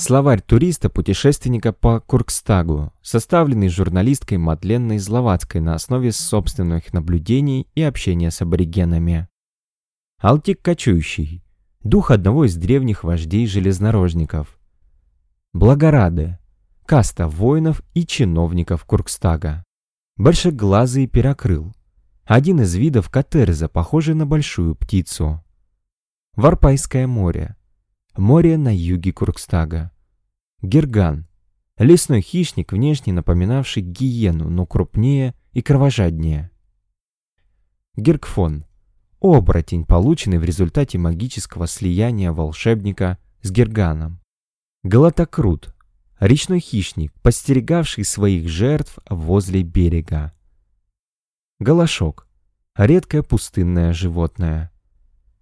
Словарь туриста-путешественника по Куркстагу, составленный журналисткой Мадленной Зловацкой на основе собственных наблюдений и общения с аборигенами. Алтик Кочующий. Дух одного из древних вождей железнорожников. Благорады. Каста воинов и чиновников Куркстага. Большеглазый перокрыл. Один из видов катерза, похожий на большую птицу. Варпайское море. Море на юге Куркстага. Герган. Лесной хищник, внешне напоминавший гиену, но крупнее и кровожаднее. Гергфон. Оборотень, полученный в результате магического слияния волшебника с Герганом. Галатокрут. Речной хищник, подстерегавший своих жертв возле берега. Галашок. Редкое пустынное животное.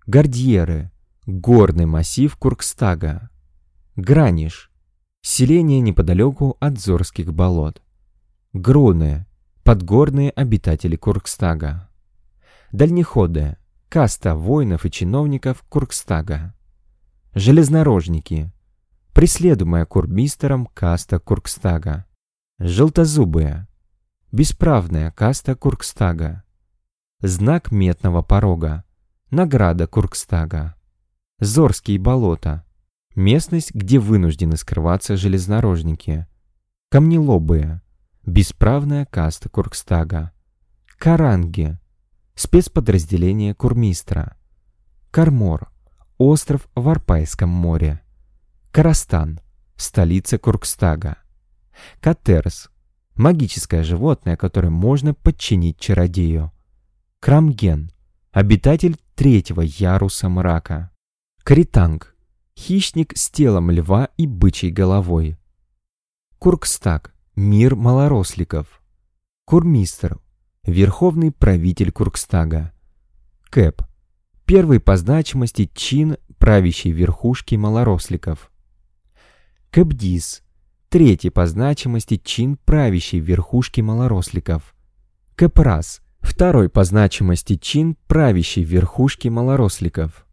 Гордьеры. Горный массив Куркстага. Граниш. Селение неподалеку от Зорских болот. Груны. Подгорные обитатели Куркстага. Дальнеходы. Каста воинов и чиновников Куркстага. Железнорожники. Преследуемая курмистером каста Куркстага. Желтозубые. Бесправная каста Куркстага. Знак метного порога. Награда Куркстага. Зорские болота. Местность, где вынуждены скрываться железнорожники. Камнелобые. Бесправная каста Куркстага. Каранги. Спецподразделение Курмистра. Кармор. Остров в Арпайском море. Карастан. Столица Куркстага. Катерс. Магическое животное, которое можно подчинить чародею. Крамген. Обитатель третьего яруса мрака. Кританг. Хищник с телом льва и бычьей головой. Куркстаг. Мир малоросликов. Курмистр. Верховный правитель Куркстага. Кэп. Первый по значимости чин правящей верхушки малоросликов. Кэпдис. Третий по значимости чин правящей верхушки малоросликов. Кэпрас. Второй по значимости чин правящей верхушки малоросликов.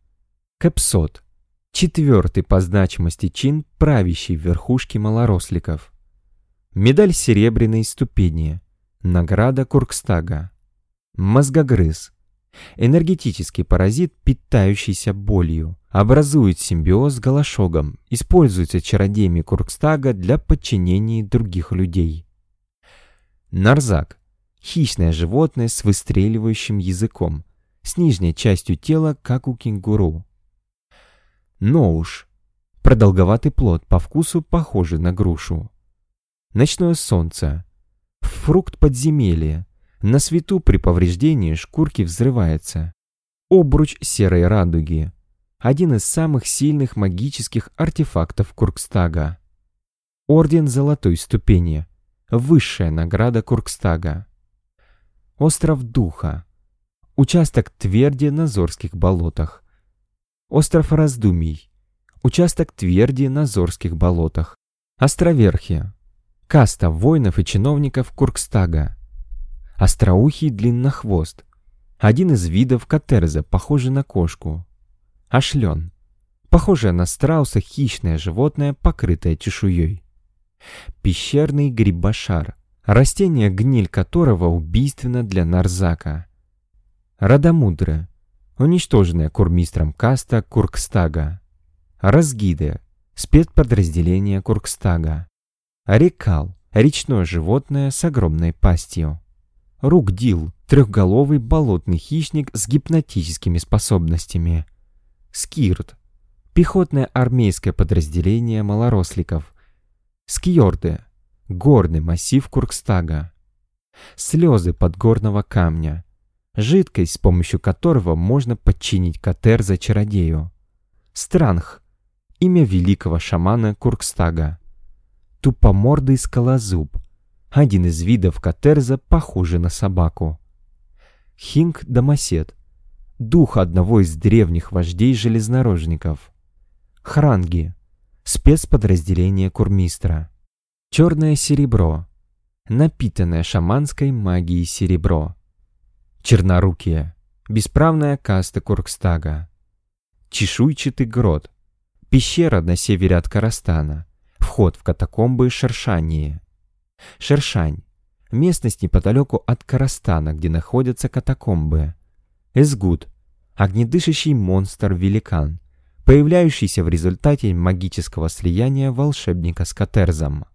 Кэпсот. Четвертый по значимости чин правящей верхушки малоросликов. Медаль серебряной ступени. Награда Куркстага. Мозгогрыз. Энергетический паразит, питающийся болью. Образует симбиоз с галашогом. Используется чародеями Куркстага для подчинения других людей. Нарзак. Хищное животное с выстреливающим языком. С нижней частью тела, как у кенгуру. Ноуш. Продолговатый плод, по вкусу похожий на грушу. Ночное солнце. Фрукт подземелья. На свету при повреждении шкурки взрывается. Обруч серой радуги. Один из самых сильных магических артефактов Куркстага. Орден Золотой Ступени. Высшая награда Куркстага. Остров Духа. Участок тверди на Зорских болотах. Остров Раздумий. Участок тверди на Зорских болотах. Островерхи. Каста воинов и чиновников Куркстага. Остроухий длиннохвост. Один из видов катерза, похожий на кошку. Ошлен. Похожее на страуса хищное животное, покрытое чешуей. Пещерный грибошар. Растение, гниль которого убийственно для нарзака. Радомудра уничтоженная курмистром каста Куркстага. Разгиды, спецподразделение Куркстага. Рекал, речное животное с огромной пастью. Ругдил, трехголовый болотный хищник с гипнотическими способностями. Скирт, пехотное армейское подразделение малоросликов. Скьорды, горный массив Куркстага. Слезы подгорного камня, жидкость, с помощью которого можно подчинить Катерза чародею. Странх – имя великого шамана Куркстага. Тупомордый скалозуб – один из видов Катерза, похожий на собаку. Хинг Дамасет – дух одного из древних вождей железнорожников. Хранги – спецподразделение Курмистра. Черное серебро – напитанное шаманской магией серебро Чернорукие. Бесправная каста Куркстага. Чешуйчатый грот. Пещера на севере от Карастана. Вход в катакомбы Шершании. Шершань. Местность неподалеку от Карастана, где находятся катакомбы. Эсгуд. Огнедышащий монстр-великан, появляющийся в результате магического слияния волшебника с Катерзом.